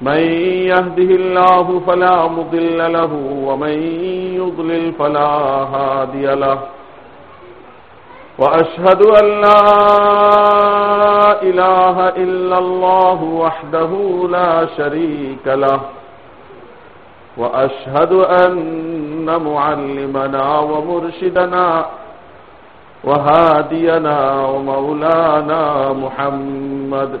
من يهده الله فلا مضل له ومن يضلل فلا هادي له. وأشهد أن لا إله إلا الله وحده لا شريك له. وأشهد أن معلمنا ومرشدنا وهادينا ومولانا محمد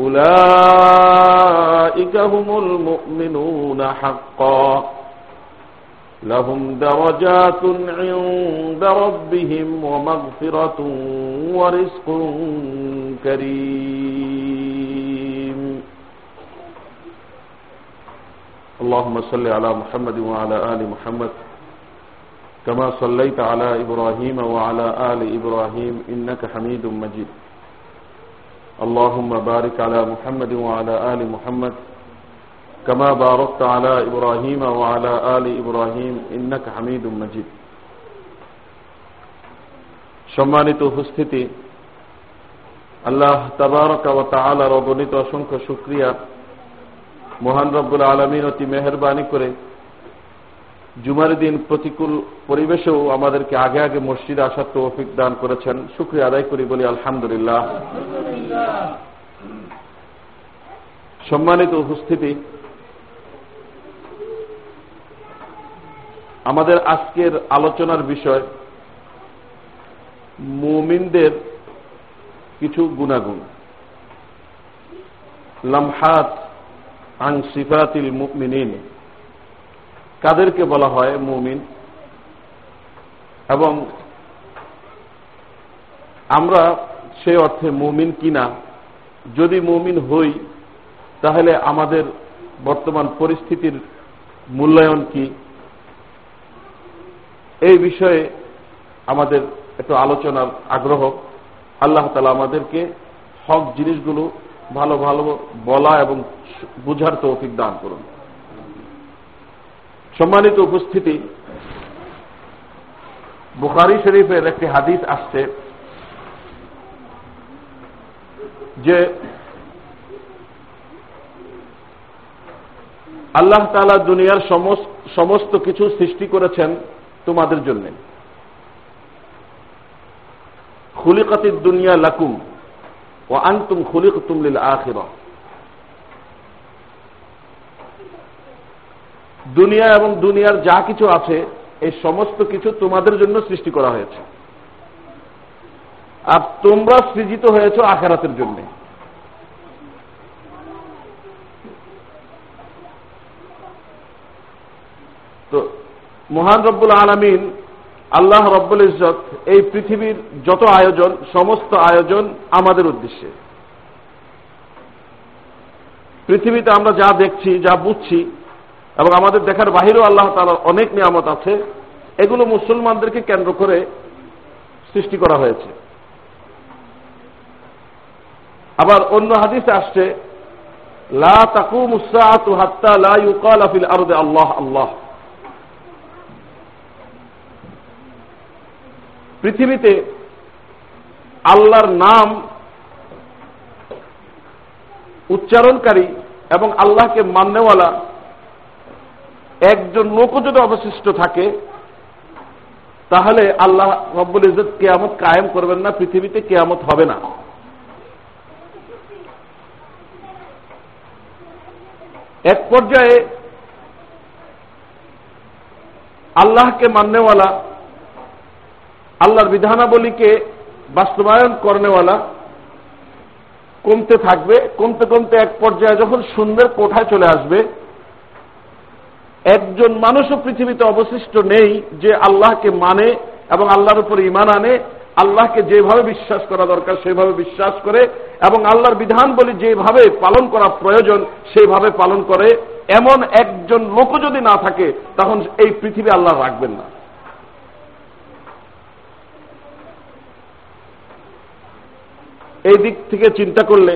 أولئك هم المؤمنون حقا. لهم درجات عند ربهم ومغفرة ورزق كريم. اللهم صل على محمد وعلى آل محمد. كما صليت على إبراهيم وعلى آل إبراهيم إنك حميد مجيد. اللهم بارك على محمد وعلى آل محمد كما باركت على إبراهيم وعلى آل إبراهيم إنك حميد مجيد সম্মানিত উপস্থিতি আল্লাহ তাবারক ও তাআলার অগণিত অসংখ্য শুক্রিয়া মহান রব্বুল আলমিন অতি মেহরবানি করে জুমার দিন প্রতিকূল পরিবেশেও আমাদেরকে আগে আগে মসজিদে আসার তৌফিক দান করেছেন শুক্রিয়া আদায় করি বলি আলহামদুলিল্লাহ সম্মানিত উপস্থিতি, আমাদের আজকের আলোচনার বিষয় মুমিনদের কিছু গুণাগুণ। লামহাত আং সিফাতিল মুমিনিন, কাদেরকে বলা হয় মুমিন? এবং আমরা সে অর্থে মুমিন কিনা? যদি মুমিন হই, তাহলে আমাদের বর্তমান পরিস্থিতির মূল্যায়ন কি? এই বিষয়ে আমাদের একটু আলোচনার আগ্রহ। আল্লাহ তালা আমাদেরকে হক জিনিসগুলো ভালো ভালো বলা এবং বুঝার তৌফিক দান করুন। সম্মানিত উপস্থিতি, বুখারি শরীফের একটি হাদিস আসছে। যে আল্লাহ তালা দুনিয়ার সমস্ত কিছু সৃষ্টি করেছেন তোমাদের জন্য। খুলিকাতির দুনিয়া লাকুম ও আন্তুম খুলিকতুম লিল আখিরা। দুনিয়া এবং দুনিয়ার যা কিছু আছে, এই সমস্ত কিছু তোমাদের জন্য সৃষ্টি করা হয়েছে। আর তোমরা সৃজিত হয়েছ আখেরাতের জন্য তো মহান রব্বুল আলমিন, আল্লাহ রব্বুল ইজত এই পৃথিবীর যত আয়োজন, সমস্ত আয়োজন আমাদের উদ্দেশ্যে। পৃথিবীতে আমরা যা দেখছি, যা বুঝছি, এবং আমাদের দেখার বাহিরেও আল্লাহ তালার অনেক নিয়ামত আছে, এগুলো মুসলমানদেরকে কেন্দ্র করে সৃষ্টি করা হয়েছে। আবার অন্য হাদিসে আসছে, লা তাকু তাকুম হাত্তা লা ইউকাল ফিল আরদে, আল্লাহ আল্লাহ। পৃথিবীতে আল্লাহর নাম উচ্চারণকারী এবং আল্লাহকে মান্যওয়ালা একজন লোকও যদি অবশিষ্ট থাকে, তাহলে আল্লাহ রব্বুল ইজত কেয়ামত কায়েম করবেন না, পৃথিবীতে কেয়ামত হবে না। এক পর্যায়ে আল্লাহকে মাননেওয়ালা আল্লাহর বিধানাবলীকে বাস্তবায়ন করনেওয়ালা কমতে থাকবে, কমতে কমতে এক পর্যায়ে যখন শূন্যের কোঠায় চলে আসবে, একজন মানুষও পৃথিবীতে অবশিষ্ট নেই যে আল্লাহকে মানে এবং আল্লাহর উপর ইমান আনে, আল্লাহকে যেভাবে বিশ্বাস করা দরকার সেভাবে বিশ্বাস করে এবং আল্লাহর বিধান বলি যেভাবে পালন করা প্রয়োজন সেইভাবে পালন করে, এমন একজন লোক যদি না থাকে, তখন এই পৃথিবী আল্লাহ রাখবেন না। এই দিক থেকে চিন্তা করলে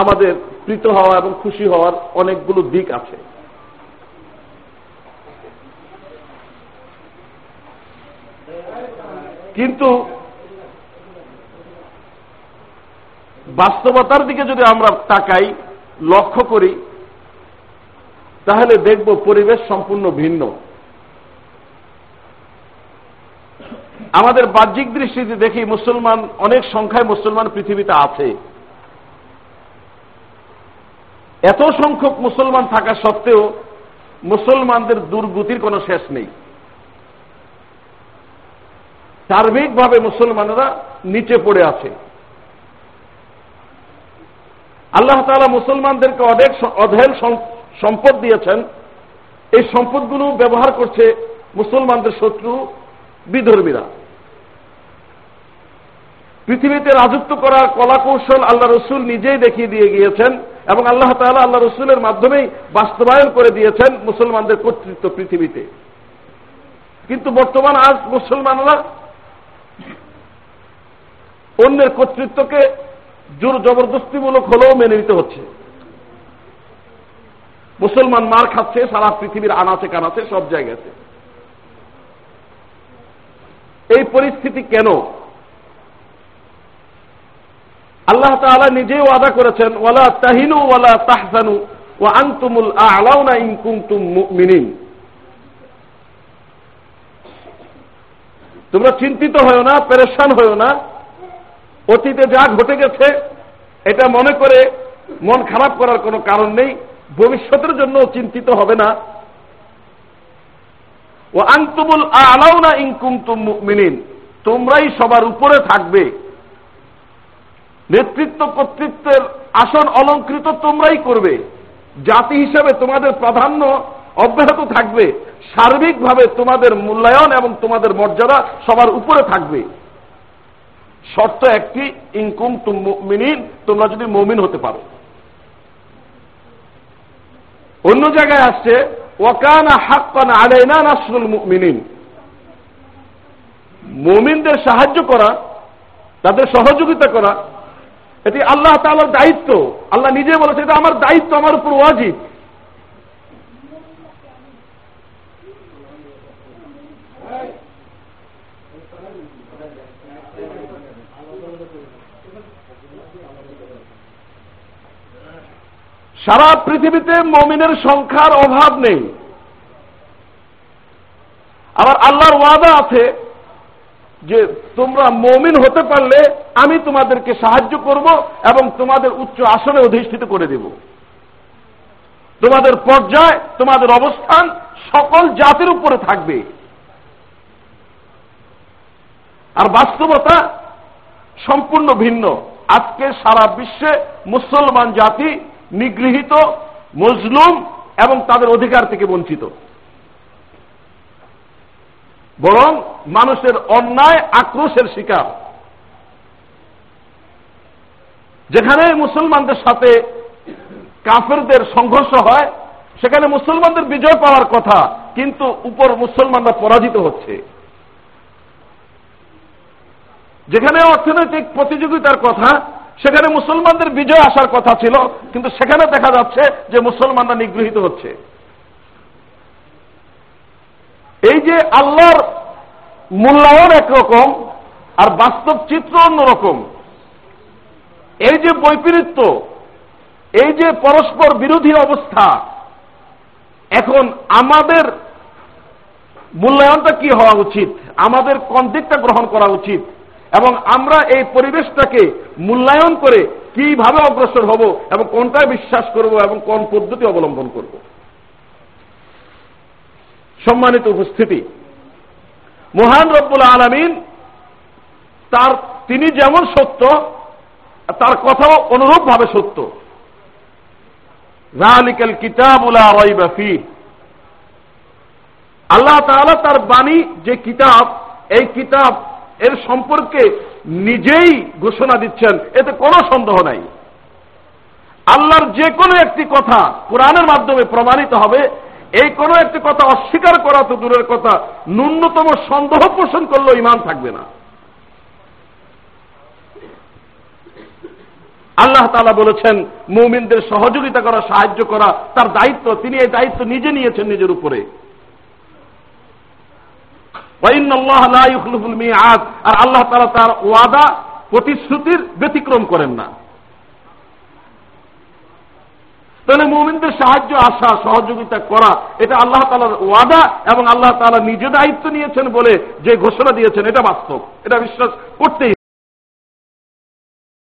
আমাদের প্রীত হওয়া এবং খুশি হওয়ার অনেকগুলো দিক আছে। কিন্তু বাস্তবতার দিকে যদি আমরা তাকাই, লক্ষ্য করি, তাহলে দেখব পরিবেশ সম্পূর্ণ ভিন্ন। আমাদের বাহ্যিক দৃষ্টিতে দেখি মুসলমান, অনেক সংখ্যায় মুসলমান পৃথিবীতে আছে। এত সংখ্যক মুসলমান থাকা সত্ত্বেও মুসলমানদের দুর্গতির কোনো শেষ নেই। সার্বিকভাবে মুসলমানেরা নিচে পড়ে আছে। আল্লাহ তালা মুসলমানদেরকে অনেক অধেল সম্পদ দিয়েছেন। এই সম্পদগুলো ব্যবহার করছে মুসলমানদের শত্রু বিধর্মীরা। পৃথিবীতে রাজত্ব করার কলা কৌশল আল্লাহ রসুল নিজেই দেখিয়ে দিয়ে গিয়েছেন এবং আল্লাহ তালা আল্লাহ রসুলের মাধ্যমেই বাস্তবায়ন করে দিয়েছেন মুসলমানদের কর্তৃত্ব পৃথিবীতে। কিন্তু বর্তমান আজ মুসলমানরা অন্যের কর্তৃত্বকে জোর জবরদস্তিমূলক হলেও মেনে নিতে হচ্ছে। মুসলমান মার খাচ্ছে, সারা পৃথিবীর আনাচে কানাচে সব জায়গাতে। এই পরিস্থিতি কেন আল্লাহ তালা নিজেও আদা করেছেন, ওয়ালা তাহিনু ওয়ালা তাহসানু ও আন্তুমুল আলাউনা ইনকুমতুম মিনিং তোমরা চিন্তিত হয়েও না, পেরেশান হয়েও না। অতীতে যা ঘটে গেছে, এটা মনে করে মন খারাপ করার কোনো কারণ নেই, ভবিষ্যতের জন্য চিন্তিত হবে না। ও আংতুমুল আলাও না ইনকুম তুম মিনিন তোমরাই সবার উপরে থাকবে। নেতৃত্ব কর্তৃত্বের আসন অলঙ্কৃত তোমরাই করবে। জাতি হিসাবে তোমাদের প্রাধান্য অব্যাহত থাকবে। সার্বিকভাবে তোমাদের মূল্যায়ন এবং তোমাদের মর্যাদা সবার উপরে থাকবে। শর্ত একটি ইনকুম মিনিন তোমরা যদি মমিন হতে পারো। অন্য জায়গায় আসছে ওয়াকানা হাক্কান আলাইনা নাসরুল মিনিন মমিনদের সাহায্য করা, তাদের সহযোগিতা করা এটি আল্লাহ তালার দায়িত্ব। আল্লাহ নিজে বলেছে এটা আমার দায়িত্ব, আমার উপর ওয়াজিব। সারা পৃথিবীতে মমিনের সংখ্যার অভাব নেই। আবার আল্লাহর ওয়াদা আছে যে তোমরা মমিন হতে পারলে আমি তোমাদেরকে সাহায্য করব এবং তোমাদের উচ্চ আসনে অধিষ্ঠিত করে দেব। তোমাদের পর্যায়, তোমাদের অবস্থান সকল জাতির উপরে থাকবে। আর বাস্তবতা সম্পূর্ণ ভিন্ন। আজকে সারা বিশ্বে মুসলমান জাতি নিগৃহীত, মজলুম এবং তাদের অধিকার থেকে বঞ্চিত। বরং মানুষের অন্যায়, আক্রোশের শিকার। যেখানে মুসলমানদের সাথে কাফেরদের সংঘর্ষ হয়, সেখানে মুসলমানদের বিজয় পাওয়ার কথা, কিন্তু উপর মুসলমানরা পরাজিত হচ্ছে। যেখানে অর্থনৈতিক প্রতিযোগিতার কথা, সেখানে মুসলমানদের বিজয় আসার কথা ছিল, কিন্তু সেখানে দেখা যাচ্ছে যে মুসলমানরা নিগৃহীত হচ্ছে। এই যে আল্লাহর মূল্যায়ন একরকম, আর বাস্তব চিত্র অন্যরকম এই যে বৈপরীত্য, এই যে পরস্পর বিরোধী অবস্থা, এখন আমাদের মূল্যায়নটা কি হওয়া উচিত? আমাদের কোন দিকটা গ্রহণ করা উচিত। এবং আমরা এই পরিবেশটাকে মূল্যায়ন করে কীভাবে অগ্রসর হব এবং কোনটায় বিশ্বাস করব এবং কোন পদ্ধতি অবলম্বন করব? সম্মানিত উপস্থিতি, মহান রব্বুল আলমিন তার, তিনি যেমন সত্য তার কথাও অনুরূপ ভাবে সত্য আল্লাহ তার বাণী, যে কিতাব, এই কিতাব এর সম্পর্কে নিজেই ঘোষণা দিচ্ছেন, এতে কোনো সন্দেহ নাই। আল্লাহর যে কোনো একটি কথা কোরআনের মাধ্যমে প্রমাণিত হবে, এই কোনো একটি কথা অস্বীকার করা তো দূরের কথা, ন্যূনতম সন্দেহ পোষণ করলেও ইমান থাকবে না। আল্লাহ তালা বলেছেন, মৌমিনদের সহযোগিতা করা, সাহায্য করা, তার দায়িত্ব, তিনি এই দায়িত্ব নিজে নিয়েছেন নিজের উপরে। আর আল্লাহ তালা তার ওয়াদা, প্রতিশ্রুতির ব্যতিক্রম করেন না। তাহলে মুমিনদের সাহায্য আসা সহযোগিতা করা, এটা আল্লাহ তালার ওয়াদা এবং আল্লাহ তালা নিজে দায়িত্ব নিয়েছেন বলে যে ঘোষণা দিয়েছেন, এটা বাস্তব। এটা বিশ্বাস করতেই